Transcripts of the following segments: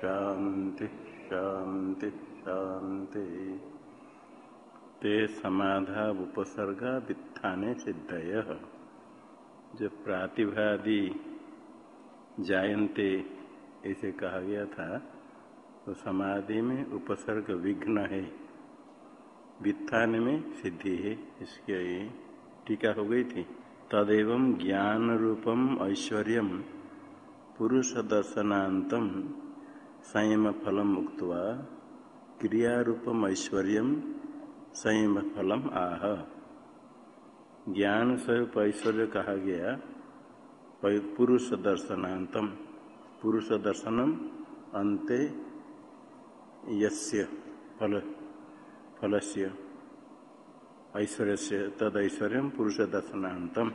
शांति शांति शांति। ते समाधा उपसर्गा वित्थाने सिद्धय। जो प्रातिभादि जायन्ते, ऐसे कहा गया था तो समाधि में उपसर्ग विघ्न है। वित्थान में सिद्धि है, इसके टीका हो गई थी। तदेव ज्ञान रूपम ऐश्वर्य पुरुष दर्शनात संयम फलम उक्त क्रियारूपम ऐश्वर्य संयम फलम आह। ज्ञान स्वरूप ऐश्वर्य कहा गया पुरुष दर्शनातम। पुरुष दर्शनम अंते फल, फलस्य ऐश्वर्य से तद ऐश्वर्य पुरुष दर्शनातम।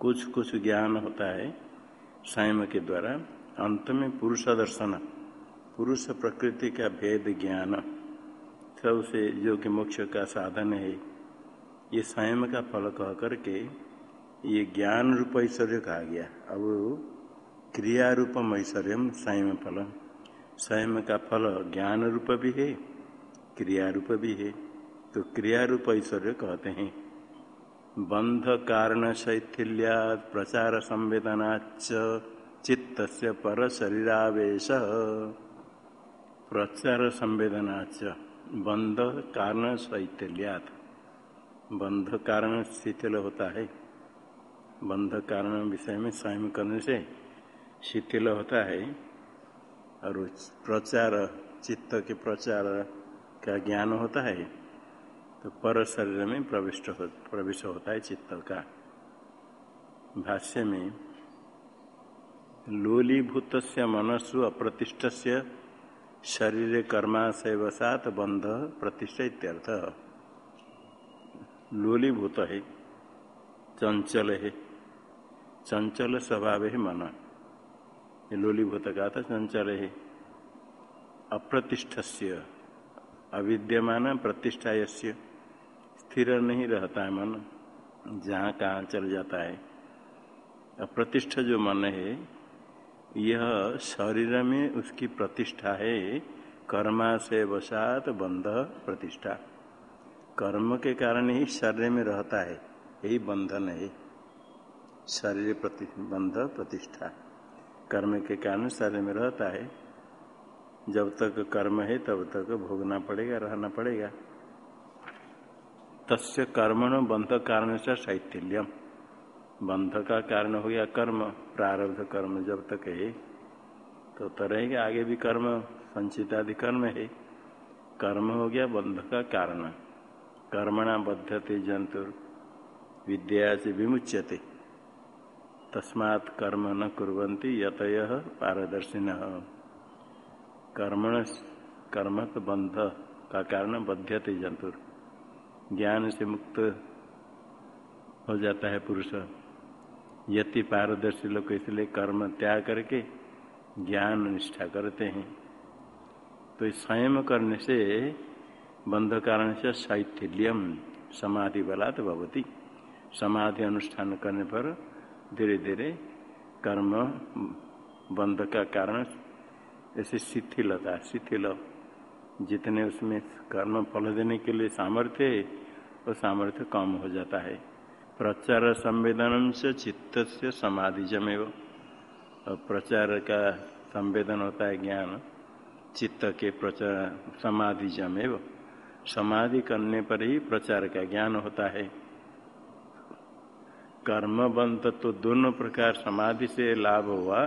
कुछ कुछ ज्ञान होता है संयम के द्वारा, अंत में पुरुष दर्शन। पुरुष प्रकृति का भेद ज्ञान सबसे जो कि मोक्ष का साधन है। ये स्वयं का फल कह करके ये ज्ञान रूप ऐश्वर्य कहा गया। अब क्रिया रूपम ऐश्वर्य स्वयं फल। स्वयं का फल ज्ञान रूप भी है, क्रिया रूप भी है। तो क्रिया रूप ऐश्वर्य कहते हैं। बंध कारण शैथिल्या प्रचार संवेदनाच चित्त से पर शरीरावेश। प्रचार संवेदनाच, बंध कारण शैथिल्यात बंध कारण शिथिल होता है। बंध कारण विषय में स्वयं करने से शिथिल होता है। और प्रचार, चित्त के प्रचार का ज्ञान होता है। तो पर शरीर में प्रविष्ट हो, प्रविष्ट होता है चित्त का। भाष्य में लोलीभूत मनसु अप्रतिष्ठ से शरीर कर्माशयवसात बंध प्रतिष्ठा इत्यर्थ। लोलीभूत है, चंचल है, चंचल स्वभाव है मन। ये लोलीभूत का था, चंचल है। अप्रतिष्ठ अविद्यमान प्रतिष्ठा स्थिर नहीं रहता है मन, जहाँ कहाँ चल जाता है। अप्रतिष्ठ जो मन है यह शरीर में उसकी प्रतिष्ठा है। कर्मा से वसात बंध प्रतिष्ठा। कर्म के कारण ही शरीर में रहता है। यही बंधन है। शरीर प्रति, बंध प्रतिष्ठा। कर्म के कारण शरीर में रहता है। जब तक कर्म है, तब तक भोगना पड़ेगा, रहना पड़ेगा। तस्य कर्मण बंध कारण से शैथिल्यम बंध का कारण हो गया कर्म प्रारब्ध कर्म जब तक है तो, तो रहेगा आगे भी कर्म संचित आदि कर्म है। कर्म हो गया बंध का कारण। कर्मणा बद्धते जंतु विद्या से विमुच्यते। तस्मात् कर्म न कुरंती यतय पारदर्शिन। कर्मण कर्म तो बंध का कारण बध्यते जंतुर ज्ञान से मुक्त हो जाता है पुरुष। यति पारदर्शी लोग इसलिए कर्म त्याग करके ज्ञान निष्ठा करते हैं। तो संयम करने से बंध कारण से शैथिल्यम समाधि बलात् भवती। समाधि अनुष्ठान करने पर धीरे धीरे कर्म बंध का कारण ऐसे शिथिलता, शिथिल। जितने उसमें कर्म फल देने के लिए सामर्थ्य है, वो सामर्थ्य कम हो जाता है। प्रचार संवेदन से चित्त से समाधि जमेव और प्रचार का संवेदन होता है ज्ञान, चित्त के प्रचार समाधि जमेव समाधि करने पर ही प्रचार का ज्ञान होता है। कर्म बंध तो दोनों प्रकार समाधि से लाभ हुआ।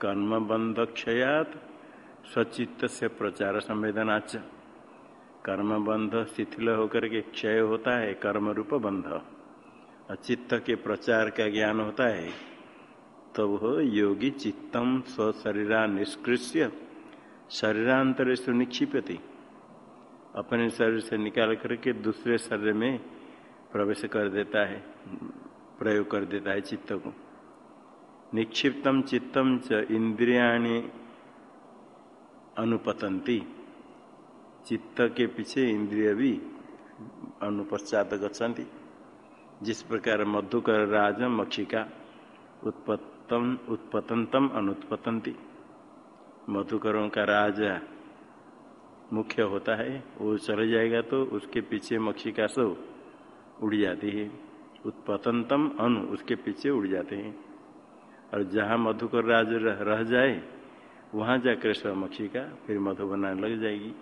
कर्म बंध क्षयात, स्वचित्त से प्रचार संवेदनाच कर्म बंध शिथिल होकर के क्षय होता है कर्म रूप बंध। चित्त के प्रचार का ज्ञान होता है, तब तो योगी चित्तम स्वशरीरा निष्कृष्य शरीरांतर से निक्षिपति अपने शरीर से निकाल करके दूसरे शरीर में प्रवेश कर देता है, प्रयोग कर देता है चित्त को। निक्षिप्तम चित्तम च इंद्रियाणी अनुपतंती चित्त के पीछे इंद्रिय भी अनुपश्चात गच्छन्ति। जिस प्रकार मधुकर राज मक्षिका उत्पत्तम उत्पतंतम अनुत्पतंती। मधुकरों का राजा मुख्य होता है वो चले जाएगा तो उसके पीछे मक्षी का सब उड़ जाती है। उत्पतंतम अनु उसके पीछे उड़ जाते हैं। और जहाँ मधुकर राज रह, रह जाए वहाँ जाकर स्वमक्षी का फिर मधु बनाने लग जाएगी।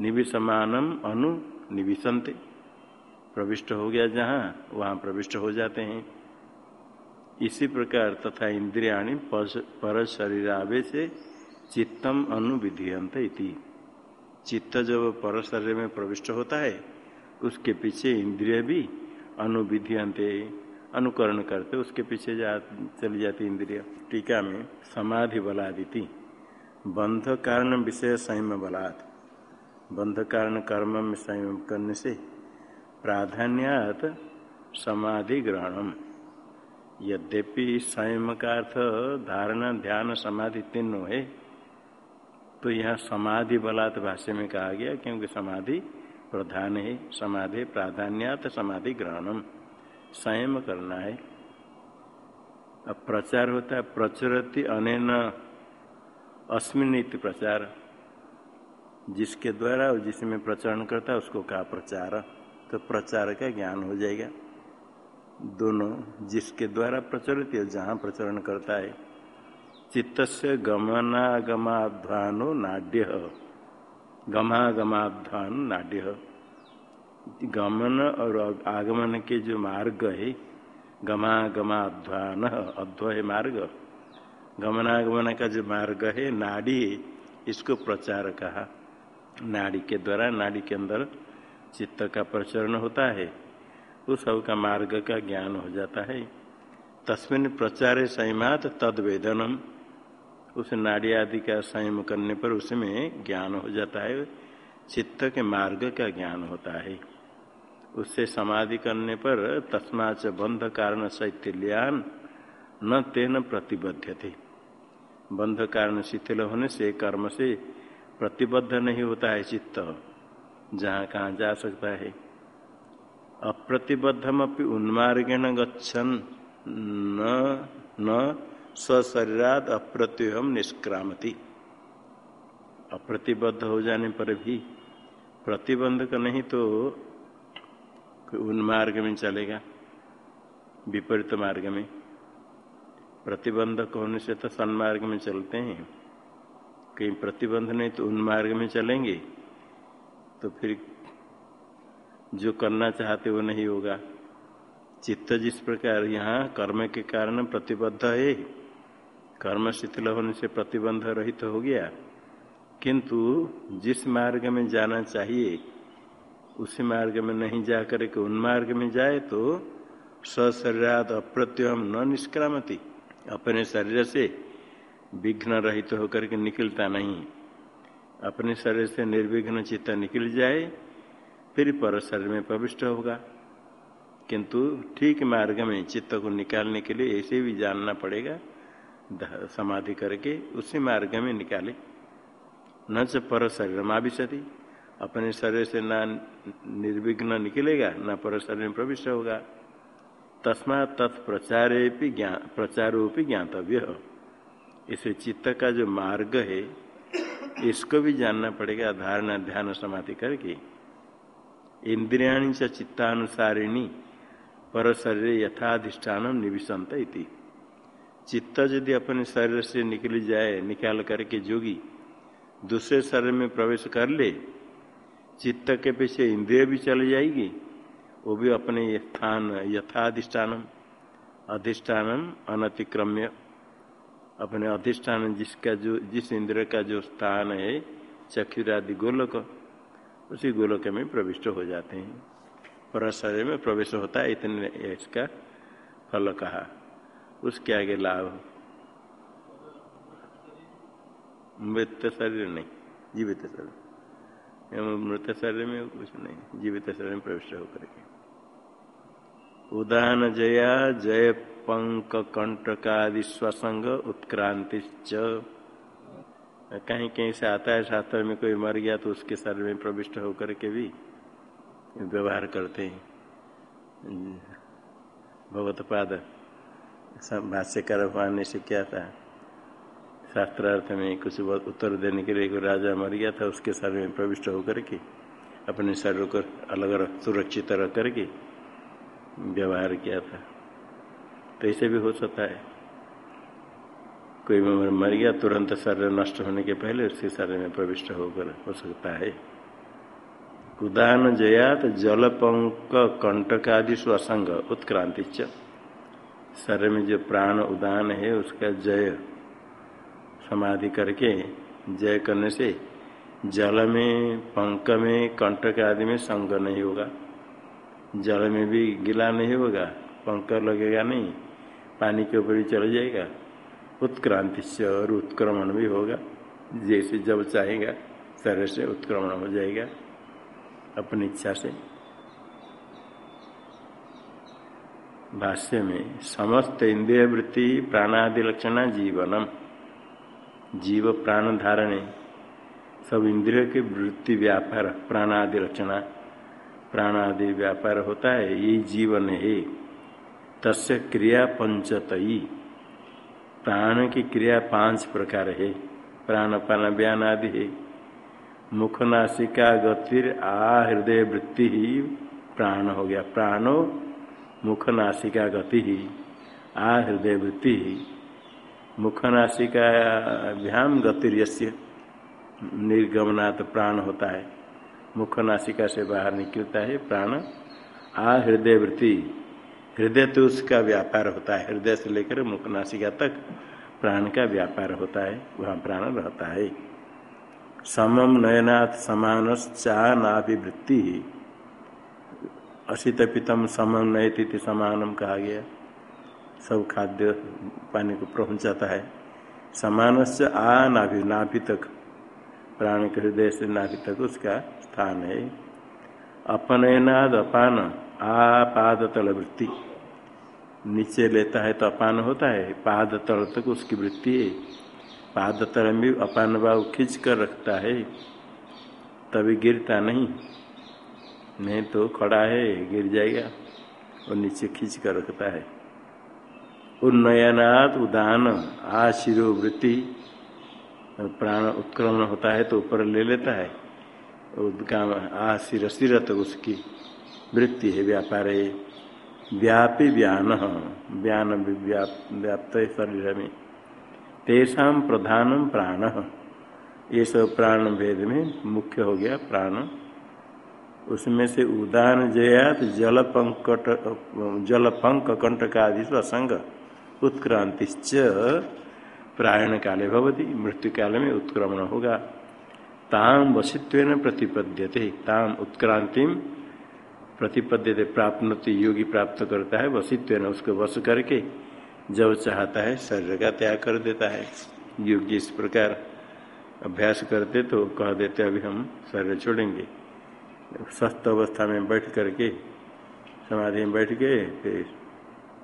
निविसमानम अनु निविसंत। प्रविष्ट हो गया जहाँ, वहाँ प्रविष्ट हो जाते हैं। इसी प्रकार तथा इंद्रियाणी पर शरीर आवे से चित्तम अनुविधियंत इति। चित्त जब पर शरीर में प्रविष्ट होता है, उसके पीछे इंद्रिय भी अनुविधियंत अनुकरण करते, उसके पीछे जा, चली जाती इंद्रिय। टीका में समाधि बलादिति बंध कारण विषय संयम बलात्। बंध कारण कर्म में संयम करने से प्राधान्यात समाधि ग्रहणम यद्यपि संयम का अर्थ धारणा, ध्यान, समाधि तीनों है तो यह समाधि बलात् भाष्य में कहा गया, क्योंकि समाधि प्रधान है, समाधि प्राधान्यात समाधि ग्रहणम संयम करना है। अब प्रचार होता है, प्रचुरति अनेन अस्मिन प्रचार। जिसके द्वारा और जिसमें प्रचरण करता है, उसको कहा प्रचार। तो प्रचार का ज्ञान हो जाएगा। दोनों जिसके द्वारा प्रचलित है, जहाँ प्रचरण करता है चित्त से गमनागमाध्वानो नाड्य। गमागमाध्वान नाड्य। गमन और आगमन के जो मार्ग है गमागमाध्वान अध्व है मार्ग। गमनागमन का जो मार्ग है, नाड़ी इसको प्रचार कहा। नाड़ी के द्वारा, नाड़ी के अंदर चित्त का प्रचरण होता है, उस सब का मार्ग का ज्ञान हो जाता है। तस्मिन प्रचार संयमात तद वेदनम उस नाड़ी आदि का संयम करने पर उसमें ज्ञान हो जाता है, चित्त के मार्ग का ज्ञान होता है। उससे समाधि करने पर तस्माच बंध कारण शैथिल्यान न तेन प्रतिबद्ध थे बंध कारण शिथिल होने से कर्म से प्रतिबद्ध नहीं होता है चित्त। जहाँ कहाँ जा सकता है। अप्रतिबद्धम अपनी उन्मार्गेण गच्छन न न स्वशरीराद अप्रत्युहम निष्क्रामती। अप्रतिबद्ध हो जाने पर भी प्रतिबंधक नहीं तो उन्मार्ग में चलेगा, विपरीत मार्ग में। प्रतिबंधक होने से तो सन्मार्ग में चलते हैं। कहीं प्रतिबंध नहीं तो उन मार्ग में चलेंगे। तो फिर जो करना चाहते वो नहीं होगा। चित्त जिस प्रकार यहाँ कर्म के कारण प्रतिबद्ध है, कर्म शिथिल होने से प्रतिबंध रहित तो हो गया। किंतु जिस मार्ग में जाना चाहिए, उसी मार्ग में नहीं जा करके उन मार्ग में जाए तो सशरीरात अप्रत्यम न निष्क्रामती। अपने शरीर से विघ्न रहित तो होकर के निकलता नहीं। अपने शरीर से निर्विघ्न चित्त निकल जाए, फिर पर शरीर में प्रविष्ट होगा। किंतु ठीक मार्ग में चित्त को निकालने के लिए ऐसे भी जानना पड़ेगा समाधि करके उसी मार्ग में निकाले। न च पर शरीर माँ भी सती अपने शरीर से ना निर्विघ्न निकलेगा, न पर शरीर में प्रविष्ट होगा। तस्मा तत्प्रचारे प्रचारोपी ज्ञातव्य। हो इसे चित्त का जो मार्ग है इसको भी जानना पड़ेगा, धारणा, ध्यान, समाधि करके। इंद्रियाणी से चित्तानुसारिणी, पर शरीर यथाधिष्ठान निविशंत इति। चित्त यदि अपने शरीर से निकल जाए, निकाल करके जोगी, दूसरे शरीर में प्रवेश कर ले, चित्त के पीछे इंद्रिय भी चली जाएगी, वो भी अपने स्थान यथाधिष्ठान, अधिष्ठान अनतिक्रम्य अपने अधिष्ठान जिसका जो, जिस इंद्र का जो स्थान है, चक्षुरादि गोलक, उसी गोलक में प्रविष्ट हो जाते हैं। पर शरीर में प्रवेश होता है, इतने इसका फल कहा। उसके आगे लाभ। मृत शरीर नहीं, जीवित शरीर। मृत शरीर में कुछ नहीं, जीवित शरीर में प्रविष्ट होकर के। उदान जया, जय पंक कंटकादि स्वसंग उत्क्रांति कहीं कहीं से आता है, शास्त्र में कोई मर गया तो उसके शरीर में प्रविष्ट होकर के भी व्यवहार करते हैं। भगवत पाद भाष्यकार भगवान ने से क्या था? शास्त्रार्थ में कुछ उत्तर देने के लिए राजा मर गया था, उसके शरीर में प्रविष्ट होकर के, अपने शरीर को अलग अलग सुरक्षित रख करके व्यवहार किया था। तो ऐसे भी हो सकता है। कोई मर गया, तुरंत शरीर नष्ट होने के पहले उसके शरीर में प्रविष्ट होकर हो सकता है। उदाहरण जयात जलपंक कंटक आदि स्वसंग उत्क्रांति शरीर में जो प्राण उदान है, उसका जय समाधि करके, जय करने से जल में पंक में, कंटक आदि में संग नहीं होगा। जल में भी गिला नहीं होगा, पंख लगेगा नहीं। पानी के ऊपर भी चल जाएगा उत्क्रांति से और उत्क्रमण भी होगा। जैसे जब चाहेगा शरीर से उत्क्रमण हो जाएगा अपनी इच्छा से। भाष्य में, समस्त इंद्रिय वृत्ति प्राणादि लक्षण जीवनम। जीव प्राण धारणे, सब इंद्रिय के वृत्ति व्यापार प्राणादि लक्षणा प्राणादि व्यापार होता है, ये जीवन है। तस्य क्रिया पंचतई प्राण की क्रिया पाँच प्रकार है। प्राण बयान आदि है। मुख नासिका गतिर आ हृदय वृत्ति ही प्राण हो गया। प्राणो मुख नासिका गति ही आ हृदय वृत्ति ही। मुख नासिका भ्याम गतिर्यस्य निर्गमनात् प्राण होता है। मुख नासिका से बाहर निकलता है। प्राण आ हृदय वृत्ति। हृदय तो उसका व्यापार होता है। हृदय से लेकर मुख नासिका तक प्राण का व्यापार होता है, वहाँ प्राण रहता है। समम नयनाथ समान चा नाभिवृत्ति असित पितम समम नयति समानम कहा गया। सब खाद्य पानी को पहुंचाता है। समान से आ नाभि नाभि तक प्राण के हृदय से नाभि तक उसका स्थान है। अपनयनाद अपान आपाद तल वृत्ति। नीचे लेता है तो अपान होता है पाद तल तक उसकी वृत्ति है। पाद तल में अपान भाव खींच कर रखता है, तभी गिरता नहीं। नहीं तो खड़ा है, गिर जाएगा, और नीचे खींच कर रखता है। उन्नयनात् उदान आ वृत्ति। प्राण उत्क्रमण होता है तो ऊपर ले लेता है। उद्गाम आ शिर सिर तो उसकी वृत्ति है व्यापार। है व्यापी व्यान व्यान व्याप्त शरीर में तेषा प्रधानम प्राण। ये सब प्राण भेद में मुख्य हो गया प्राण। उसमें से उदान जयात जल पंकट, जल पंक कंटक आदि स्वसंग उत्क्रांति प्रायण काले भवती, मृत्यु काल में उत्क्रमण होगा। ताम वसित्व प्रतिपद्यते ताम उत्क्रांति प्रतिपद्यते प्राप्त योगी प्राप्त करता है, वसित्व न, उसको वश करके जब चाहता है, शरीर का त्याग कर देता है। योगी इस प्रकार अभ्यास करते तो कह देते, अभी हम शरीर छोड़ेंगे। स्वस्थ अवस्था में बैठ करके, समाधि में बैठ के, फिर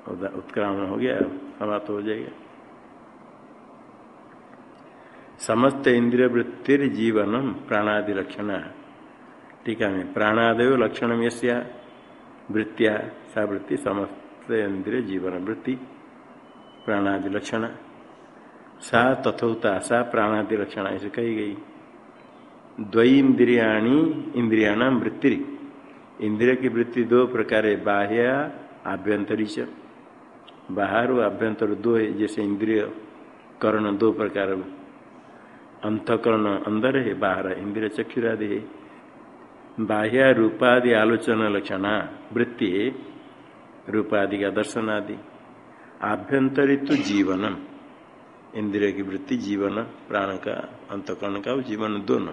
उत्क्रामण हो गया, समाप्त हो जाएगा। समस्त इंद्रिय वृत्तिर जीवनम प्राणादि लक्षण। टीका में प्राणादय लक्षण यस्या वृत्तिया सा वृत्ति समस्त इंद्रिय जीवन वृत्ति, प्राणादि लक्षण। सा तथोता सा प्राणादि लक्षण ऐसे कही गई। द्वैन्द्रियाणी इंद्रियाणाम वृत्ति इंद्रिय की वृत्ति दो प्रकार है बाह्य आभ्यंतरी च बाहर व आभ्यंतर दो है, जैसे इंद्रिय कर्ण दो प्रकार। अंतकरण अंदर है, बाहर इंद्रिय चक्षुरादि है। बाह्य रूपादि आलोचना लक्षण, वृत्ति, रूपादि का दर्शन आदि आभ्यंतरित तो जीवनम। इंद्रिय की वृत्ति, जीवन, प्राण का, अंतकरण का, जीवन दोनों।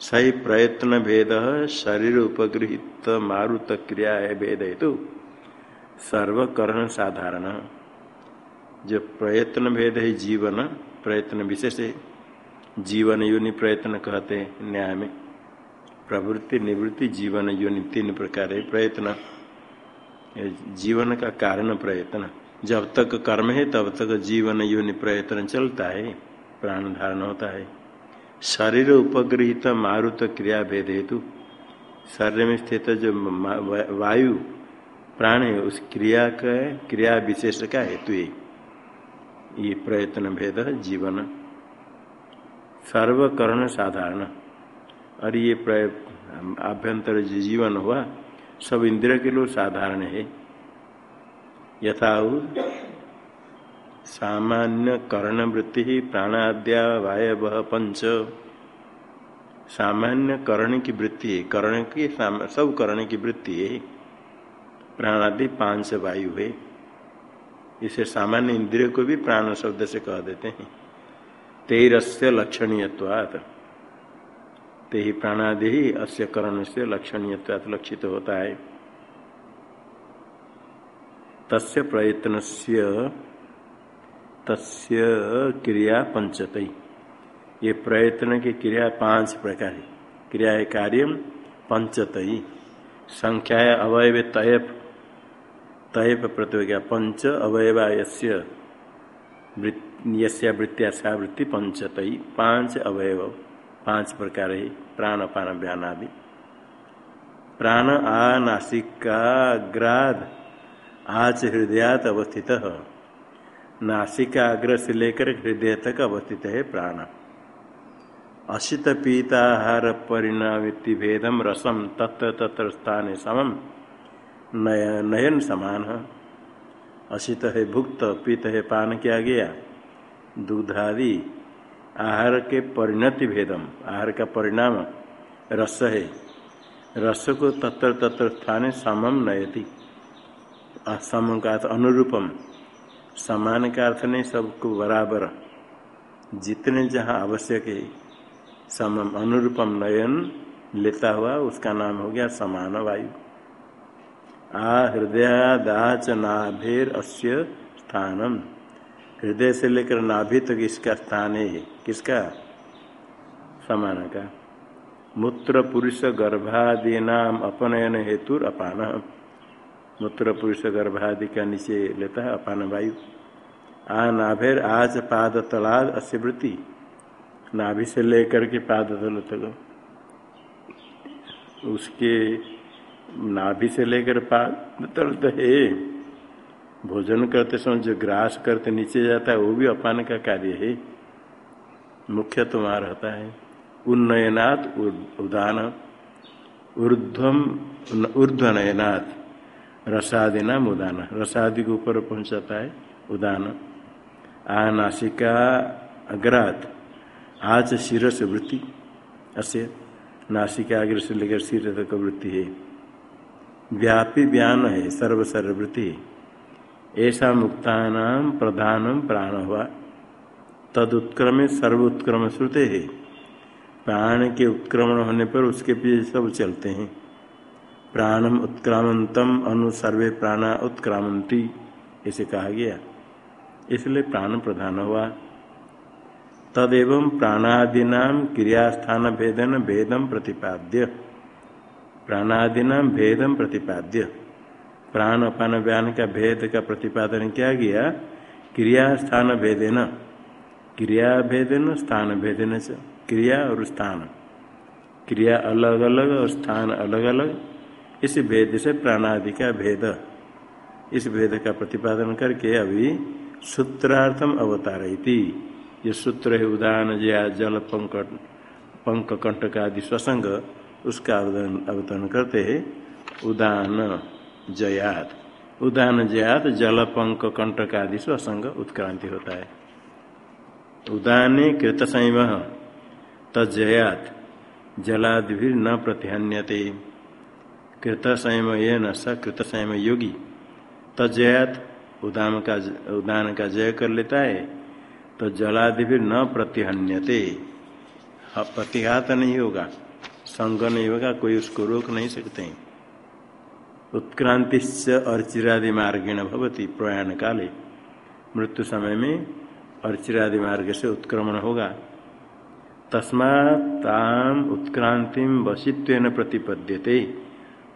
सही प्रयत्न भेद, शरीर उपगृहित मारुत क्रिया है भेद हेतु। सर्वकरण साधारण। जो प्रयत्न भेद है जीवन, प्रयत्न विशेष जीवन योनि प्रयत्न कहते न्याय में। प्रवृत्ति, निवृत्ति, जीवन, योनि तीन प्रकार है, प्रयत्न। जीवन का कारण प्रयत्न। जब तक कर्म है, तब तक जीवन, योनि प्रयत्न चलता है, प्राण धारण होता है। शरीर उपगृहित मारुत क्रिया भेद हेतु, शरीर में स्थित जो वायु, प्राण है, उस क्रिया का, क्रिया विशेष का हेतु है। ये प्रयत्न भेद जीवन। सर्वकरण साधारण। और ये आभ्यंतर जीवन हुआ, सब इंद्रिय के लोग साधारण है। यथा सामान्य कर्ण वृत्ति प्राणाद्या वायव पंच। सामान्य कर्ण की वृत्ति है, कर्ण की सब कर्ण की वृत्ति है। प्राणादि पाँच वायु है। इसे सामान्य इंद्रिय को भी प्राण शब्द से कह देते हैं। तेरस्य लक्षणीयत्वात्। ते ही प्राणादि ही अस्य करण से लक्षणीयत्वात् लक्षित होता है। तस्य प्रयत्न तस्य क्रिया पंचतई ये प्रयत्न की क्रिया पाँच प्रकार है। क्रिया है कार्य पंचतई संख्या अवयव तयप। तयप प्रतिज्ञा पंच अवयवा यस्य सा वृत्ति पंचतई पाँच अवयव। पाँच प्रकार है प्राण पान व्यान आदि। प्राण आ आज हृदयात अवस्थित नासिकाग्र से लेकर हृदय तक अवस्थित है प्राण। अशित पीताहार परिणामिति भेदम रसम तत्र तत्र स्थान समम। नय, नयन समान अशित है भुक्त पीत है पान किया गया? दूधादि आहार के परिणति भेदम, आहार का परिणाम रस है। रस को तत्र तत्र स्थान समम नयति। सम का अर्थ अनुरूपम। समान का अर्थ नहीं, सबको बराबर। जितने जहाँ आवश्यक है समम अनुरूपम नयन लेता हुआ उसका नाम हो गया समान वायु। आ हृदयादाच नाभेर अस्य स्थानम। हृदय से लेकर नाभि तक इसका स्थान है। किसका? समान का। मूत्र पुरुष गर्भादि नाम अपनयन हेतु अपान। मूत्र पुरुष गर्भादि का नीचे लेता है अपान वायु। आ नाभेर आज पाद तलाद अस्य वृत्ति नाभि से लेकर के पाद तल तक। उसके नाभि से लेकर पाद तल तो है। भोजन करते समय जो ग्रास करते नीचे जाता है, वो भी अपान का कार्य है। मुख्य तुम्हारा रहता है। उन्नयनाथ उदान, ऊर्ध्वम ऊर्ध्वनयनाथ रसादि नाम उदान रसादि के ऊपर पहुंचाता है, उदान। आ नासिका अग्रात, आज शिर से वृत्ति, अस्य नासिका अग्र से लेकर सिर तक वृत्ति है। व्यापी व्यान है सर्व सर्ववृत्ति ऐसा मुक्तानाम प्रधानम प्राण हुआ तद उत्क्रम सर्व उत्क्रम श्रुते है। प्राण के उत्क्रमण होने पर उसके पीछे सब चलते हैं। प्राणम उत्क्रामंतम अनु सर्वे प्राणा उत्क्रामंती, इसे कहा गया। इसलिए प्राण प्रधान हुआ। तदेव प्राणादीना क्रियास्थान भेदन भेदम प्रतिपाद्य। प्राणादीना भेदम प्रतिपाद्य। प्राण अपान व्यान का भेद का प्रतिपादन किया गया क्रिया स्थान भेदेन। क्रिया भेदेन, स्थान भेदेन क्रिया और स्थान। क्रिया अलग अलग और स्थान अलग अलग। इस भेद से प्राणादि का भेद। इस भेद का प्रतिपादन करके अभी सूत्रार्थम अवतार ये सूत्र है उदान जया जल पंक पंक कंटक आदि स्वसंग, उसका अवतरण करते है। उदान जयात उदान जयात जल पंक कंटक आदि स्वसंग उत्क्रांति होता है। उदाने कृत संयम जलादि भी न प्रतिहन्यते। कृत संयम ये न स कृत संयम योगी। तजयात उदान का उदान का जय कर लेता है तो जलादि भी न प्रतिहन्यते। प्रतिघात नहीं होगा, संग नहीं होगा, कोई उसको रोक नहीं सकते। उत्क्रांति अर्चिरादि मार्गेण भवती प्रयाण काले मृत्यु समय में अर्चिरादि मार्ग से उत्क्रमण होगा। तस्मात्म उत्क्रांति वशित्व प्रतिपद्यते।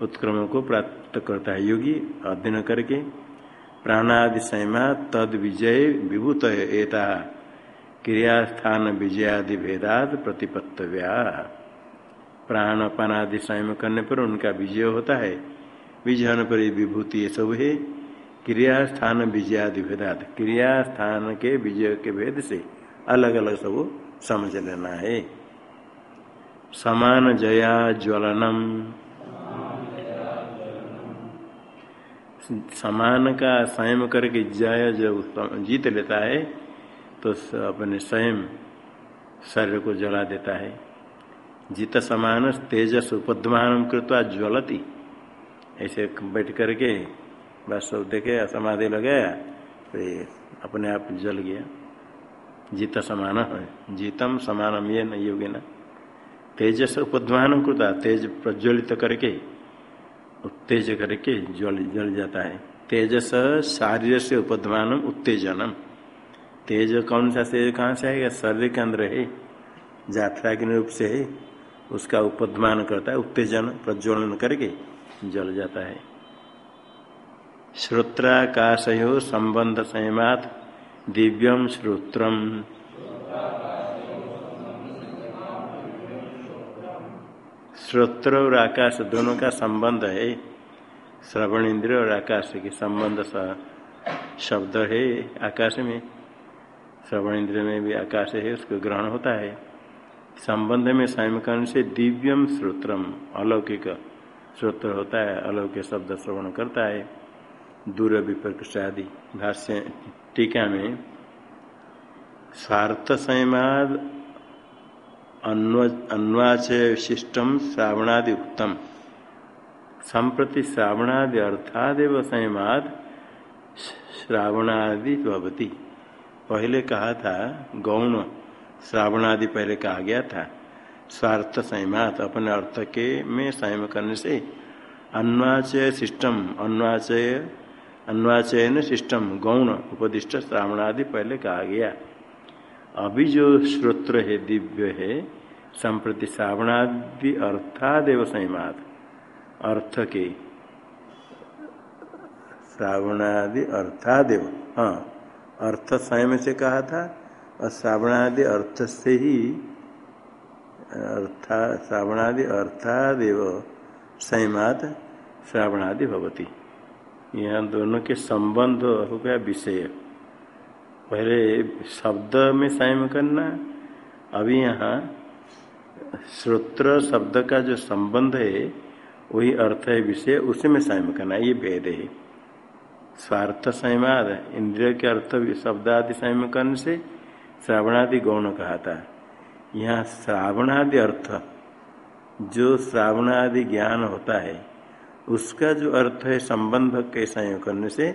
उत्क्रम को प्राप्त करता है योगी अध्ययन करके। प्राणादि संयमा तद विजय विभूत एता। क्रियास्थान विजयादि भेदाद प्रतिपत्तव्या। प्राण पानादि संयम करने पर उनका विजय होता है। विजय होने पर विभूति ये सब है। क्रिया स्थान विजयादि भेदात क्रिया स्थान के विजय के भेद से अलग अलग सब समझ लेना है। समान जया ज्वलनम। समान का संयम करके जय जब जीत लेता है तो अपने स्वयं शरीर को जला देता है। जीत समान तेजस उपद्मान कृत्वा ज्वलती। ऐसे बैठ करके बस सब देखे, समाधि लगाया तो अपने आप जल गया। जीत समान है, जीतम समान ये न योगी न। तेजस उपद्वान कृता, तेज प्रज्वलित करके उत्तेज करके जल जल जाता है। तेजस शारीर से उपद्वान, उत्तेजनम। तेज कौन सा तेज कहाँ से आएगा? शरीर के अंदर है। जात्रा के रूप से है। उसका उपद्मान करता है, उत्तेजन, प्रज्वलन करके। जल जाता है। श्रोत्राकाश संबंध संयमात दिव्यम श्रोत्रम। श्रोत्र और आकाश दोनों का संबंध है। श्रवण इंद्र और आकाश के संबंध शब्द है आकाश में। श्रवण इंद्र में भी आकाश है, उसको ग्रहण होता है। संबंध में संयम से दिव्यम श्रोत्रम, अलौकिक। श्रोत्र होता है अलौक्य शब्द श्रवण करता है। दूर विप्रकृष्ट आदि भाष्य, टीका में, स्वार्थ संयमाद अन्वाचय विशिष्टम श्रावणादि उत्तम संप्रति श्रावणादि अर्थादेव संयमाद श्रावणादि भवती। पहले कहा था, गौण, श्रावणादि पहले कहा गया था। स्वार्थ संयमात अपने अर्थ के में संयम करने से अन्वाचय सिस्टम अन्वाचय, अन्वाचयन सिस्टम गौण, उपदिष्ट, श्रावणादि पहले कहा गया। अभी जो श्रोत्र है, दिव्य है, संप्रति श्रावणादि अर्थादेव संयमात, अर्थ के। श्रावणादि अर्थादेव हाँ अर्थ संयम से कहा था, और श्रावणादि अर्थ से ही अर्था श्रावणादि, अर्थादेव संयमात श्रावणादि भवती। यहाँ दोनों के संबंध हो गया विषय। पहले शब्द में संयम करना, अभी यहाँ श्रोत्र शब्द का जो संबंध है, वही अर्थ है विषय, उसी में संयम करना, ये भेद है। स्वार्थ संयमाद इंद्रिय के अर्थ शब्द आदि संयम करने से श्रावणादि गौण कहा था। यहाँ श्रावणादि अर्थ, जो श्रावणादि ज्ञान होता है, उसका जो अर्थ है संबंध के संयोग करने से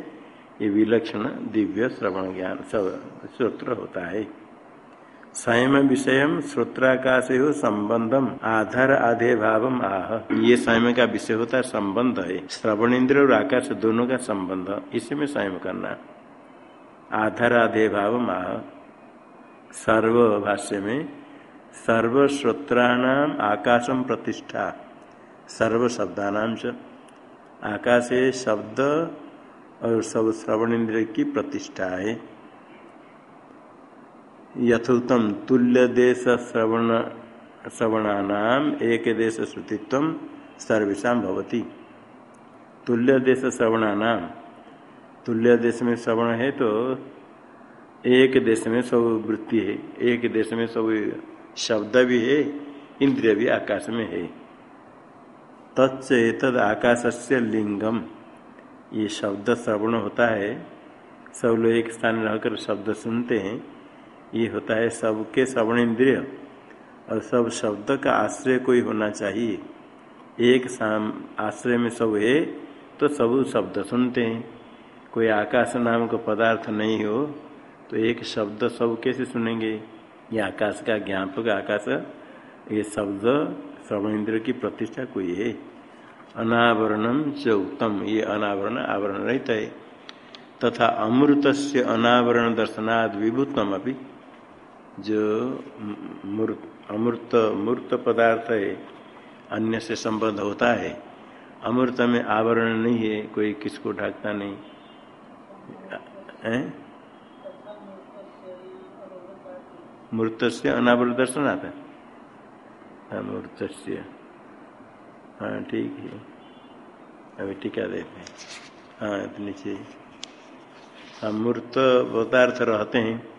ये विलक्षण दिव्य श्रवण ज्ञान श्रोत्र होता है। संयम विषय श्रोत्राकाश हो संबंधम आधार आधे भाव आह। ये संयम का विषय होता है, संबंध है। श्रवण इंद्र और आकाश दोनों का संबंध, इसी में संयम करना। आधार आधे भाव आह। सर्व भाष्य में सर्व श्रोत्राणाम आकाशम प्रतिष्ठा। सर्व शब्दानाम च। आकाश शब्द और सब श्रवण इंद्र की प्रतिष्ठा है यथोत्तम तुल्य देश श्रवण श्रवणानाम एक देश श्रुतित्व सर्वेशा भवती। तुल्य देश श्रवणानाम तुल्य देश में श्रवण है तो एक देश में सब वृत्ति है। एक देश में सब शब्द भी है, इंद्रिय भी आकाश में है। तत्द आकाश से लिंगम। ये शब्द श्रवण होता है। सब लोग एक स्थान रहकर शब्द सुनते हैं। ये होता है सबके श्रवण इंद्रिय। और सब शब्द का आश्रय कोई होना चाहिए। एक साम आश्रय में सब है तो सब शब्द सुनते हैं। कोई आकाश नाम का पदार्थ नहीं हो तो एक शब्द सब कैसे सुनेंगे? ये आकाश का ज्ञापक आकाश, ये शब्द श्रवण इंद्र की प्रतिष्ठा कोई है अनावरणम च उत्तम। ये अनावरण, आवरण रहता है। तथा अमृत से अनावरण दर्शनाद विभुतम अभी जो अमृत मूर्त पदार्थ है अन्य से संबंध होता है। अमृत में आवरण नहीं है, कोई किसको ढकता नहीं। है? मूर्त से अनावरण दर्शन आता है से हाँ ठीक है। अभी टीका देते हैं। हाँ नीचे। मूर्त पदार्थ रहते हैं।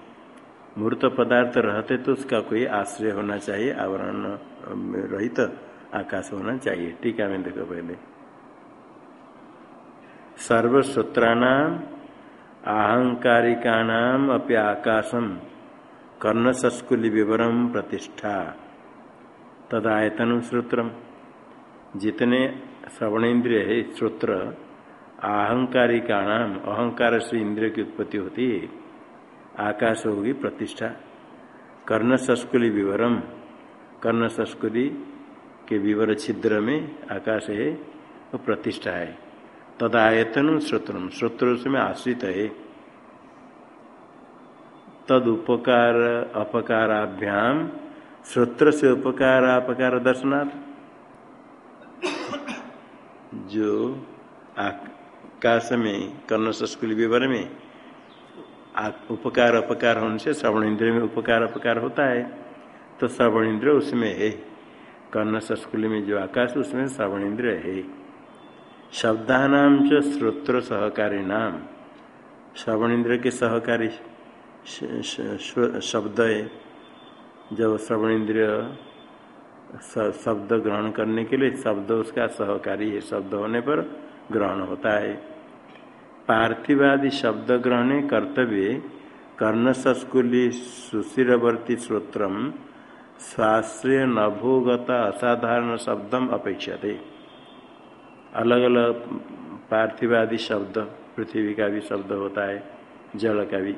मूर्त पदार्थ रहते तो उसका कोई आश्रय होना चाहिए, आवरण, रहित तो आकाश होना चाहिए। है मैं देखो पहले। सर्वसूत्राणाम आहंकारिकाणाम अपि आकाशम। कर्ण संस्कुली विवरम प्रतिष्ठा। तदायतन श्रोत्रम। जितने श्रवण इंद्रिय है श्रोत्र अहंकारिका नाम अहंकार से इंद्रिय की उत्पत्ति होती है आकाश होगी प्रतिष्ठा। कर्ण संस्कुली विवरम कर्ण संस्कुली के विवर छिद्र में आकाश है वो प्रतिष्ठा है तदायतन श्रोत्रम श्रोत्र। उसमें आश्रित है तद उपकार अपकाराभ्याम। श्रोत्र से उपकार, अपकार दर्शनाथ जो आकाश में कर्ण संस्कुल विवर में उपकार, अपकार होने से श्रवण इंद्र में उपकार, अपकार होता है। तो श्रवण इंद्र उसमें है। कर्ण संस्कुल में जो आकाश, उसमें श्रवण इंद्र है। शब्दानाम च श्रोत्र सहकारी नाम श्रवण इंद्र के सहकारी शब्द जब श्रवण इंद्रिय शब्द ग्रहण करने के लिए शब्द उसका सहकारी है, शब्द होने पर ग्रहण होता है। पार्थिवादि शब्द ग्रहण कर्तव्य कर्ण संस्कुली सुशिरवर्ती श्रोत्र स्वाश्रय नभोगत असाधारण शब्दम अपेक्षते। अलग अलग पार्थिवादि शब्द, पृथ्वी का भी शब्द होता है, जल का भी।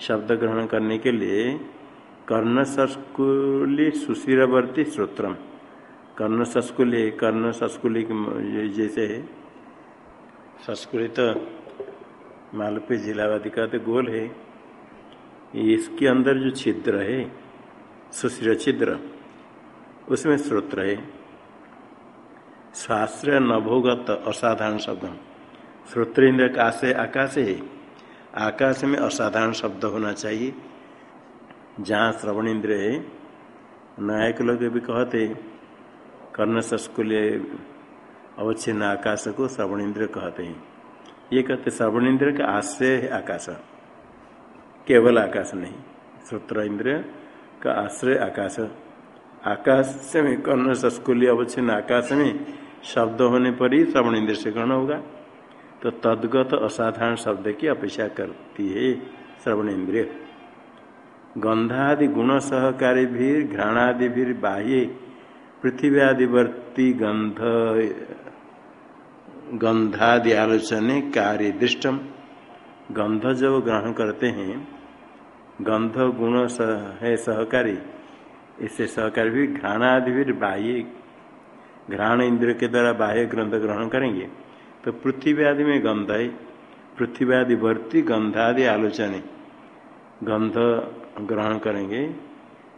शब्द ग्रहण करने के लिए कर्ण संस्कुली सुशिरवर्ती श्रोत्रम। कर्ण संस्कुली कर्ण संस्कुली जैसे संस्कृत मालपे जिलावादी कहते गोल है। इसके अंदर जो छिद्र है, सुशिर छिद्र, उसमें श्रोत्र है। शास्त्र नभोगत असाधारण शब्द। श्रोत्र इंद्र आकाश आकाश है। आकाश में असाधारण शब्द होना चाहिए। जहाँ श्रवण इंद्र है, नायक लोग भी कहते कर्ण संस्कुल्य अवच्छिन्न आकाश को श्रवण इंद्र कहते हैं। ये कहते श्रवण इंद्र का आश्रय है आकाश। केवल आकाश नहीं, श्रोत्र इंद्र का आश्रय आकाश। आकाश में कर्ण संस्कुल्य अवच्छिन्न आकाश में शब्द होने पर ही श्रवण इंद्र से ग्रहण होगा। तो तदगत असाधारण शब्द की अपेक्षा करती है श्रवण इंद्रिय गंधादि गुण सहकारी भी घृणादि भी बाह्य पृथ्वी आदिवर्ती गंध, गंधादि आलोचने कार्य दृष्टम। गंध जब ग्रहण करते हैं, गंध गुण सह, है सहकारी, इससे सहकारी भी घ्राणादि भी बाह्य, घ्राण इंद्र के द्वारा बाह्य ग्रंथ ग्रहण करेंगे। तो पृथ्वी आदि में गंध है। पृथ्वी आदि वर्ती गंधादि आलोचने। गंध ग्रहण करेंगे,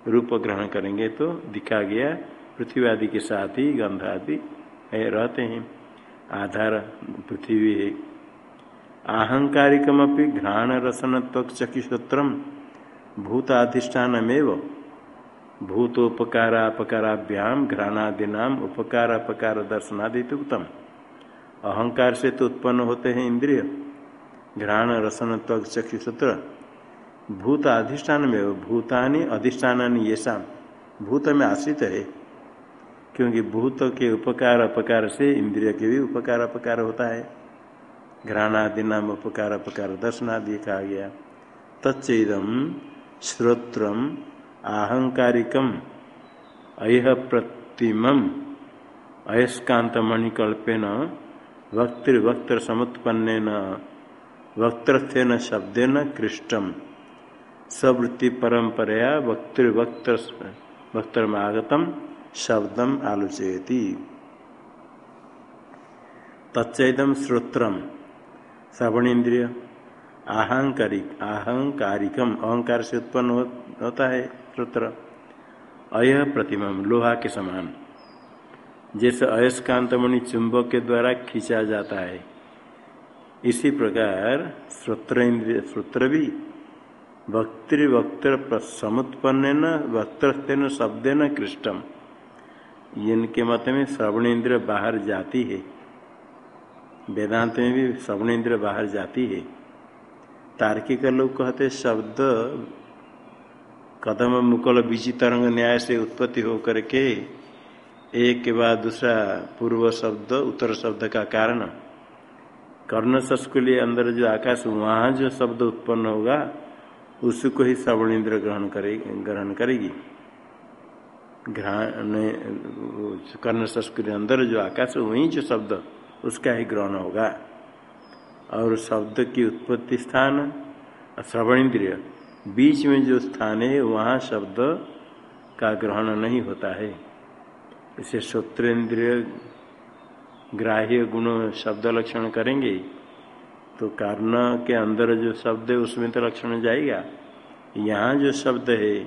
रूप ग्रहण करेंगे तो दिखा गया पृथ्वी आदि के साथ ही गंध आदि रहते हैं। आधार पृथ्वी है। आहंकारिकम घ्राण रसन त्वक चक्षुश्रोत्रम भूताधिष्ठानमेव। भूतोपकारापकाराभ्याम घ्राणादीना उपकार अपकार दर्शनादि उत्तम अहंकार से तो उत्पन्न होते हैं इंद्रिय, घ्राण, रसन त्वक चक्षुसूत्र भूत अधिष्ठान में भूतानी अधिष्ठान ये शाम भूत में आश्रित है, क्योंकि भूत के उपकार, अपकार से इंद्रिय के भी उपकार, अपकार होता है। घ्राणादि नाम उपकार, अपकार दर्शनादि कहा गया। तच्चेदम श्रोत्रम आहंकारिकम अह प्रतिम अयस्कांत मणिकल्पेन वक्तृवक्त्र समुत्पन्न वक्त्रस्थेन शब्देन कृष्टम। सवृत्ति परंपरया वक्तृवक्त वक्तमागतम शब्दम आलोचयती। तच्चम श्रोत्रम। श्रवण इंद्रिय आहंकारिक आहंकारिकम अहंकार से उत्पन्न होता है श्रोत्र। अय प्रतिमा लोहा के समान। जैसे अयस्कांत मणि चुंबक के द्वारा खींचा जाता है। इसी प्रकार श्रोत्र इंद्रिय श्रोत्र भी वक्तृवक्त्र समुत्पन्न न वक्तस्तेन शब्द न कृष्टम। इनके मत में श्रवण इंद्र बाहर जाती है। वेदांत में भी श्रवण इंद्र बाहर जाती है। तार्किक लोग कहते शब्द कदम मुकुल बीजी तरंग न्याय से उत्पत्ति होकर करके एक के बाद दूसरा पूर्व शब्द, उत्तर शब्द का कारण। कर्ण लिए अंदर जो आकाश, वहाँ जो शब्द उत्पन्न होगा, उसको ही श्रवण इंद्र ग्रहण करेगी। ग्रहण करेगी कर्ण के अंदर जो आकाश, वही जो शब्द, उसका ही ग्रहण होगा। और शब्द की उत्पत्ति स्थान, श्रवण इंद्रिय, बीच में जो स्थान है, वहाँ शब्द का ग्रहण नहीं होता है। इसे श्रोत्रेन्द्रिय ग्राह्य गुण शब्द लक्षण करेंगे तो कारण के अंदर जो शब्द है, उसमें तो लक्षण जाएगा। यहाँ जो शब्द है,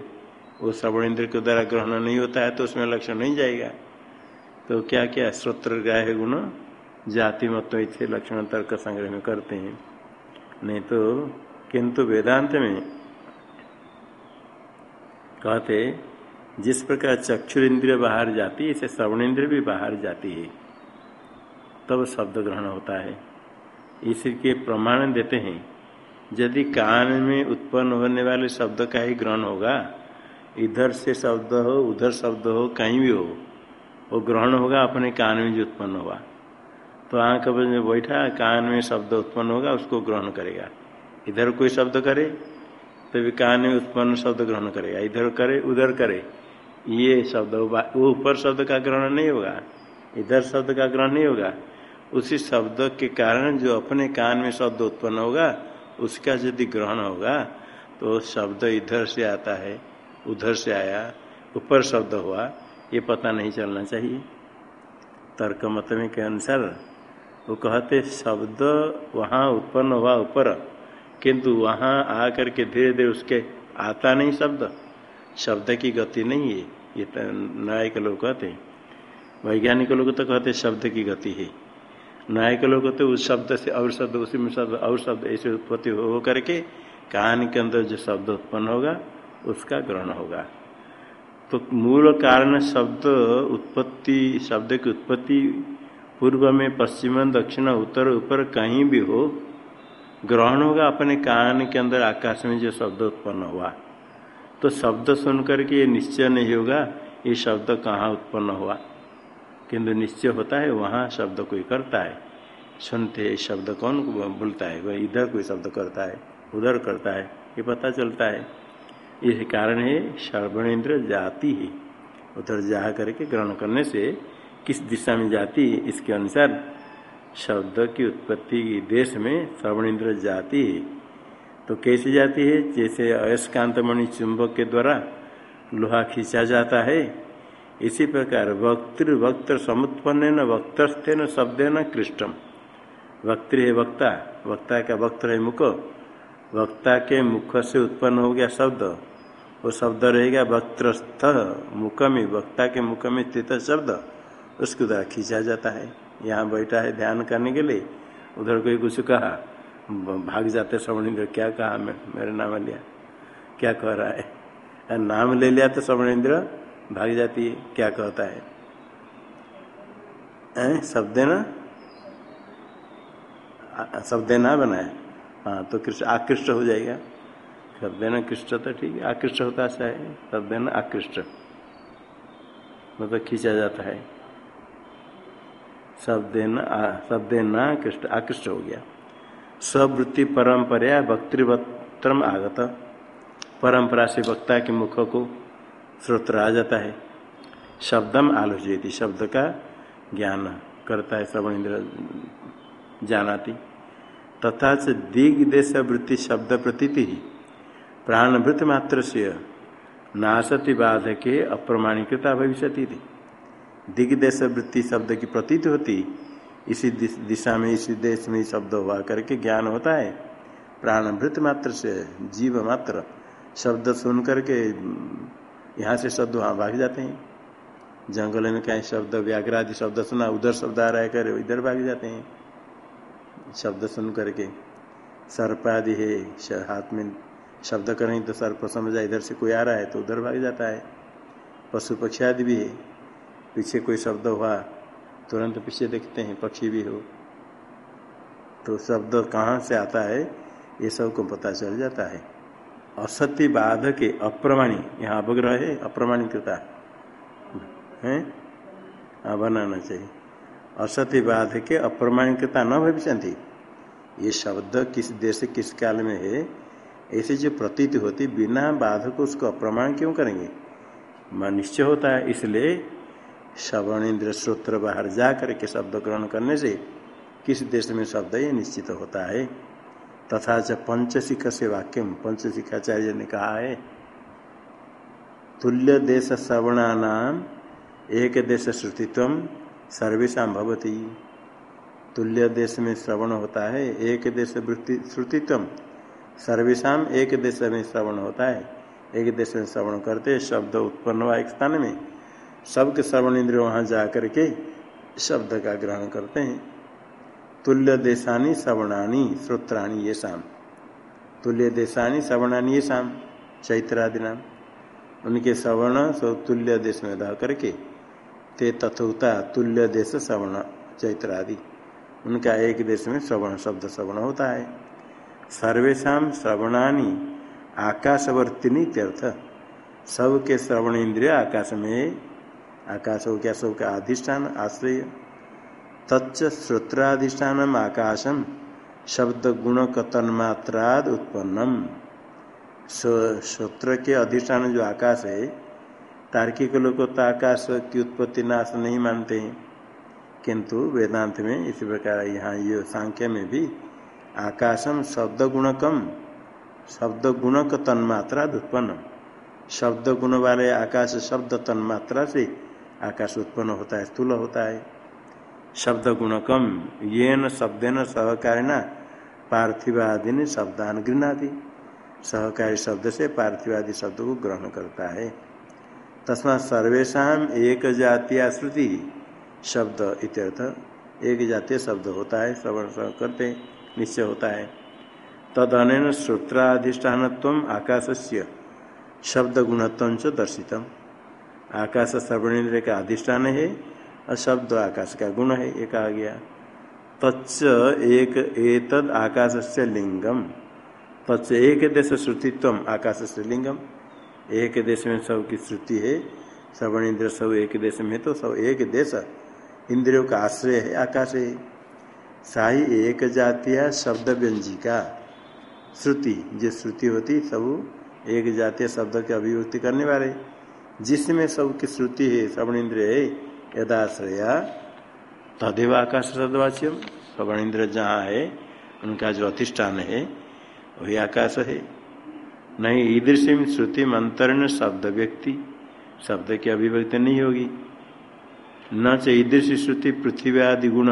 वो श्रवण इंद्र के द्वारा ग्रहण नहीं होता है तो उसमें लक्षण नहीं जाएगा। तो क्या क्या श्रोत्र ग्राह्य गुण, जाति मत इसे लक्षण तर्क संग्रह में करते हैं। नहीं तो किंतु वेदांत में कहते जिस प्रकार चक्षुर इंद्रिय बाहर जाती है ऐसे श्रवण इंद्रिय भी बाहर जाती है, तब शब्द ग्रहण होता है। इसके प्रमाण देते हैं, यदि कान में उत्पन्न होने वाले शब्द का ही ग्रहण होगा, इधर से शब्द हो, उधर शब्द हो, कहीं भी हो, वो ग्रहण होगा, अपने कान में जो उत्पन्न हुआ तो आँख में बैठा, कान में शब्द उत्पन्न होगा, उसको ग्रहण करेगा। इधर कोई शब्द करे, तभी कान में उत्पन्न शब्द ग्रहण करेगा। इधर करे, उधर करे ये शब्द वो ऊपर शब्द का ग्रहण नहीं होगा, इधर शब्द का ग्रहण नहीं होगा। उसी शब्द के कारण जो अपने कान में शब्द उत्पन्न होगा, उसका यदि ग्रहण होगा तो शब्द इधर से आता है, उधर से आया, ऊपर शब्द हुआ, ये पता नहीं चलना चाहिए। तर्क मत में के अनुसार वो कहते शब्द वहाँ उत्पन्न हुआ ऊपर, किंतु वहाँ आकर के धीरे धीरे उसके आता नहीं शब्द। शब्द की गति नहीं है, ये तो न्यायिक लोग कहते हैं। वैज्ञानिक लोग तो कहते शब्द की गति है। न्यायिक लोग कहते उस शब्द से और शब्द, उसी में शब्द, और शब्द ऐसे उत्पत्ति हो करके कान के अंदर जो शब्द उत्पन्न होगा, उसका ग्रहण होगा। तो मूल कारण शब्द उत्पत्ति, शब्द की उत्पत्ति पूर्व में पश्चिम, दक्षिण, उत्तर, ऊपर कहीं भी हो, ग्रहण होगा अपने कान के अंदर, आकाश में जो शब्द उत्पन्न हुआ। तो शब्द सुन करके ये निश्चय नहीं होगा, ये शब्द कहाँ उत्पन्न हुआ। किंतु निश्चय होता है, वहाँ शब्द कोई करता है। सुनते है शब्द कौन बोलता है? वह इधर कोई शब्द करता है, उधर करता है, ये पता चलता है। यही कारण है श्रवण इंद्र जाती है। उधर जा करके ग्रहण करने से किस दिशा में जाती, इसके अनुसार शब्द की उत्पत्ति देश में श्रवण इंद्र जाती है। तो कैसे जाती है? जैसे अयस्कांत मणि चुंबक के द्वारा लोहा खींचा जाता है। इसी प्रकार वक्तृ वक्त समुत्पन्न न वक्तस्थे न शब्द न कृष्टम वक्तृ है वक्ता वक्ता का वक्त है मुख। वक्ता के मुख से उत्पन्न हो गया शब्द। वो शब्द रहेगा वक्तस्थ मुख में वक्ता के मुख में स्थित शब्द। उसके द्वारा खींचा जाता है। यहाँ बैठा है ध्यान करने के लिए। उधर कोई कुछ कहा। भाग जाते श्रवण क्या कहा मैं मेरा नाम लिया। क्या कह रहा है? नाम ले लिया तो श्रवण इंद्र भाग जाती है, क्या कहता है? शब्द ना? शब्द ना बनाए। हाँ तो कृष्ण, आकृष्ट हो जाएगा। शब्द न कृष्ण तो ठीक है, आकृष्ट होता ऐसा है शब्द न आकृष्ट। मतलब खींचा जाता है। शब्द शब्द न आकृष्ट आकृष्ट हो गया। स्वृत्ति परंपरा वक्तृवत्र आगत। परंपरा से वक्ता के मुख को श्रोत्र आ जाता है। शब्दम आलोचयती, शब्द का ज्ञान करता है, श्रवण इंद्र जानाती। तथा से दिग्देश वृत्ति शब्द प्रतीति प्राणभृत मात्र से नाशति बाधके अप्रमाणिकता भविष्य थी दिग्देश वृत्ति शब्द की प्रतीत होती इसी दिशा में, इसी देश में शब्द हुआ करके ज्ञान होता है। प्राणभृत मात्र से, जीव मात्र, शब्द सुन करके, यहाँ से शब्द वहाँ भाग जाते हैं। जंगल में कहीं शब्द, व्याघ्रादि शब्द सुना, उधर शब्द आ रहा है करे इधर भाग जाते हैं। शब्द सुन करके, सर्प आदि है हाथ में शब्द करें तो सर्प समझ इधर से कोई आ रहा है तो उधर भाग जाता है। पशु पक्षी आदि भी है, पीछे कोई शब्द हुआ तुरंत पीछे देखते हैं, पक्षी भी हो। तो शब्द कहाँ से आता है, ये सबको पता चल जाता है। असत्य बाध के अप्रमाणी, यहाँ अवग्रह है, अप्रमाणिकता। है? बनाना चाहिए असत्य बाध के अप्रमाणिकता न भविष्य ये शब्द किस देश, किस काल में है, ऐसे जो प्रतीत होती, बिना बाध को उसको अप्रमाण क्यों करेंगे? निश्चय होता है इसलिए श्रवण इंद्र श्रोत्र बाहर जा करके शब्द ग्रहण करने से किस देश में शब्द ये निश्चित होता है। तथा च पंचशिख से वाक्यम, पंचशिखाचार्य ने कहा है, तुल्य देश श्रवणानाम, एक देश श्रुतित्व सर्वेशा भवती। तुल्य देश में श्रवण होता है, एक देश श्रुतित्व सर्वेशा एक देश में श्रवण होता है। एक देश में श्रवण करते शब्द उत्पन्न हुआ एक स्थान में सबके श्रवण इंद्रिय वहाँ जाकर के शब्द का ग्रहण करते हैं। तुल्य देशानी श्रवणानी श्रोत्राणी ये शाम तुल्य देशानी श्रवणानी ये शाम चैत्रादि नाम उनके श्रवण तुल्य देश में रह करके, ते तथोता तुल्य देश श्रवण चैत्रादि। उनका एक देश में श्रवण शब्द श्रवण होता है। सर्वेशा श्रवणानी आकाशवर्तिनी तीर्थ सबके श्रवण इंद्रिय आकाश में आकाश हो क्या सबका अधिष्ठान आश्रय। तच्च श्रोत्राधिष्ठान आकाशम शब्द गुण कतन्मात्राद उत्पन्नम। श्रोत्र के अधिष्ठान जो आकाश है तार्किक लोग तो आकाश की उत्पत्ति नाश नहीं मानते हैं। किंतु वेदांत में इसी प्रकार यहाँ ये सांख्य में भी आकाशम शब्द गुणकम शब्द गुणक तन्मात्रा उत्पन्न शब्द गुण वाले आकाश शब्द तन्मात्रा से आकाश उत्पन्न होता है, स्थूल होता है। शब्द गुणकम ये न शब्देन सहकारिणा पार्थिवादि शब्दान गृहणादि सहकारी शब्द से पार्थिवादि शब्द को ग्रहण करता है। तस्मा सर्वेशा एक जातीय श्रुति, शब्द इत्यर्थ एक जातीय शब्द होता है, श्रवण करते, निश्चय होता है। तद अन श्रोत्राधिष्ठान आकाश से शब्द गुणत्व दर्शितम। आकाश श्रवण का अधिष्ठान है और शब्द आकाश का गुण है, ये कहा गया। तच्च एक एतद आकाश से लिंगम। तच्च एक देश श्रुतित्व आकाश से लिंगम। एक देश में सब की श्रुति है श्रवण इंद्र सब एक देश में तो सब एक देश इंद्रियों का आश्रय है, आकाश है। साही एक जातीय शब्द व्यंजिका। श्रुति जो श्रुति होती, सब एक जातीय शब्द की अभिव्यक्ति करने वाले। जिसमें सबकी श्रुति है श्रवण इंद्र है, यदाश्रया। तदेव आकाश सदवाच्यम श्रवण इंद्र जहाँ है, उनका जो अधिष्ठान है, वही आकाश है। नहीं ईदृशी श्रुति मंत्रण शब्द व्यक्ति, शब्द की अभिव्यक्ति नहीं होगी। न च ईदृशी श्रुति पृथ्वी आदि गुण।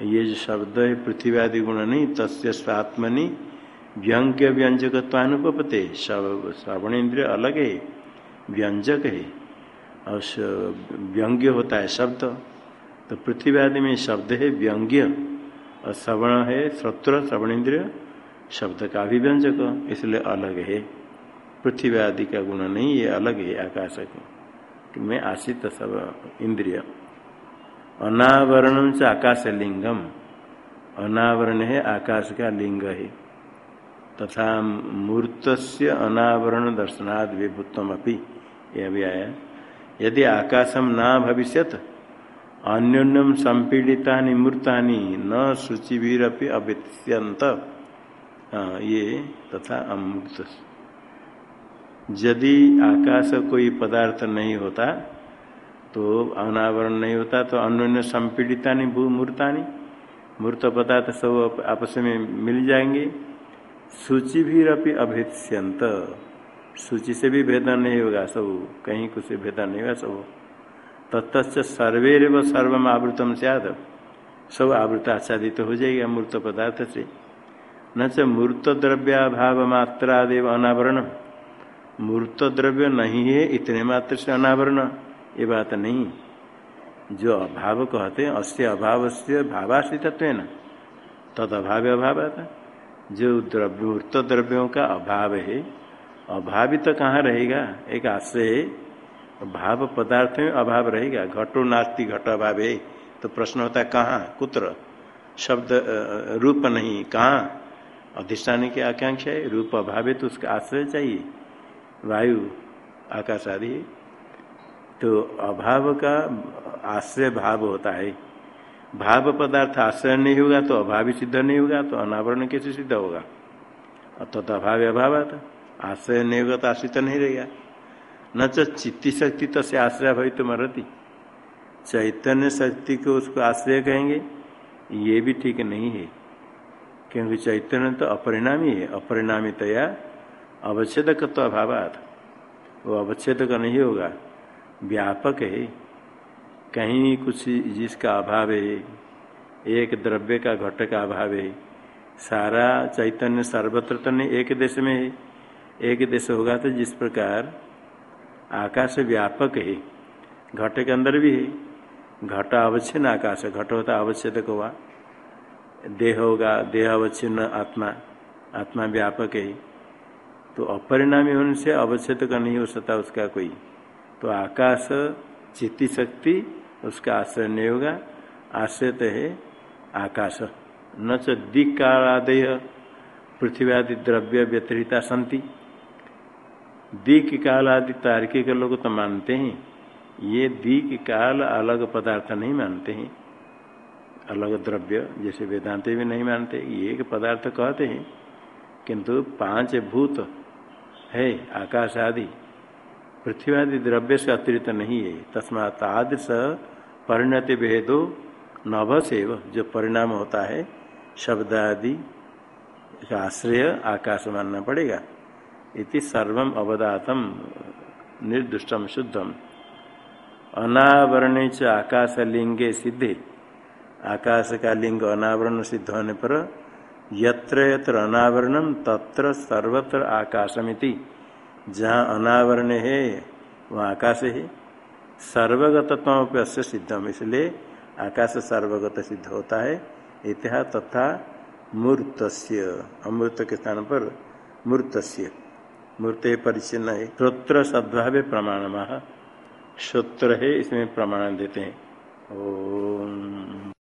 ये जो शब्द है पृथ्वी आदि गुण नहीं, तस्य स्वात्मनि व्यंग्य व्यंजकत्वानुपते श्रवण इंद्रिय अलग है। व्यंजक है। और व्यंग्य होता है शब्द। तो पृथ्वी आदि में शब्द है व्यंग्य। और श्रवण है श्रोत्र श्रवण इंद्रिय शब्द का भी व्यंजक, इसलिए अलग है। पृथ्वी आदि का गुण नहीं, ये अलग है आकाश में आशित सब इंद्रिय। अनावरण से आकाश लिंगम अनावरण है आकाश का लिंग है। तथा मूर्त अनावरण दर्शनाद विभुत्व अपनी यह भी आया। यदि आकाशम न भविष्यत अन्योन्यम संपीड़िता मूर्ता न शुचिवीरपि अभित्यंत हाँ, ये तथा अमृत यदि आकाश कोई पदार्थ नहीं होता तो अनावरण नहीं होता तो अन्योन्य संपीड़िता मूर्ता मूर्त पदार्थ सब आपस में मिल जाएँगे। सूचि भी अभित्यंत सूची से भी भेदन नहीं होगा, सब कहीं कुछ भेदन नहीं होगा, सब। तत्त सर्वे व सर्वम आवृतम सियाद। सब आवृत आच्छादित हो जाएगा, मूर्त पदार्थ से। न च मूर्त द्रव्याभाव मात्रादेव अनावरण। मूर्त द्रव्य नहीं है, इतने मात्र से अनावरण। ये बात नहीं। जो अभाव कहते हैं, अस्य अभाव से भावाश्रित तद अभाव अभाव जो द्रव्य, मूर्त द्रव्यों का अभाव है अभावित तो कहाँ रहेगा? एक आश्रय भाव पदार्थ में अभाव रहेगा। घटो नास्ती घट अभाव। तो प्रश्न होता है, कहाँ? कुत्र? शब्द रूप नहीं। कहाँ? अधिष्ठान की आकांक्षा है। रूप अभाव तो उसका आश्रय चाहिए। वायु, आकाश आदि तो अभाव का आश्रय भाव होता है। भाव पदार्थ आश्रय नहीं होगा तो अभावी सिद्ध नहीं होगा तो अनावरण कैसे सिद्ध होगा? तो अभाव अभाव आश्रय नहीं होगा तो आश्रित नहीं रहेगा। न तो चित्ती शक्ति तो से आश्रय भाई तो मरती। चैतन्य शक्ति को उसको आश्रय कहेंगे, ये भी ठीक नहीं है। क्योंकि चैतन्य तो अपरिणामी है अपरिणामी अपरिणामितया अवच्छेदक तो अभाव वो अवच्छेद का नहीं होगा, व्यापक है। कहीं कुछ जिसका अभाव है, एक द्रव्य का घट का अभाव है, सारा चैतन्य सर्वत्र तो नहीं, एक देश में है। एक देश होगा तो जिस प्रकार आकाश व्यापक है, घट के अंदर भी है, घट अवच्छिन्न आकाश, घट होता अवच्छेद हुआ देह होगा, देह अवच्छिन्न आत्मा आत्मा व्यापक है। तो अपरिणामी होने से अवच्छेद का नहीं हो सकता उसका कोई। तो आकाश चित्ती शक्ति, उसका आश्रय नहीं होगा आश्रय तो है आकाश। न च दिक्कालादय पृथ्वी आदि द्रव्य व्यतिरिता संति। दिक काल आदि तार्किक लोग तो मानते हैं। ये दिक काल अलग पदार्थ नहीं मानते हैं। अलग द्रव्य जैसे वेदांत भी नहीं मानते। ये एक पदार्थ कहते हैं। किंतु पाँच भूत है, आकाश आदि। पृथ्वी आदि द्रव्य से अतिरिक्त नहीं है। तस्मात आदर्श परिणति भेदो नभ नभसेव। जो परिणाम होता है शब्द आदि का आश्रय आकाश मानना पड़ेगा। इति सर्वम अवदातम, निर्दुष्टम, शुद्धम। अनावरण च आकाश लिंगे सिद्धे। आकाश का लिंग अनावरण सिद्ध होने पर यत्र यत्र अनावरणम तत्र सर्वत्र आकाशमिति। जहाँ अनावरण है, वहाँ आकाश है। सर्वगतत्व से सिद्धम, इसलिए आकाश सर्वगत सिद्ध होता है। इतिहास तथा मूर्त अमृत के स्थान पर मूर्त मूर्त परिचिन्न है। श्रोत्र सद्भाव प्रमाण श्रोत्र है इसमें प्रमाण देते हैं। ओम।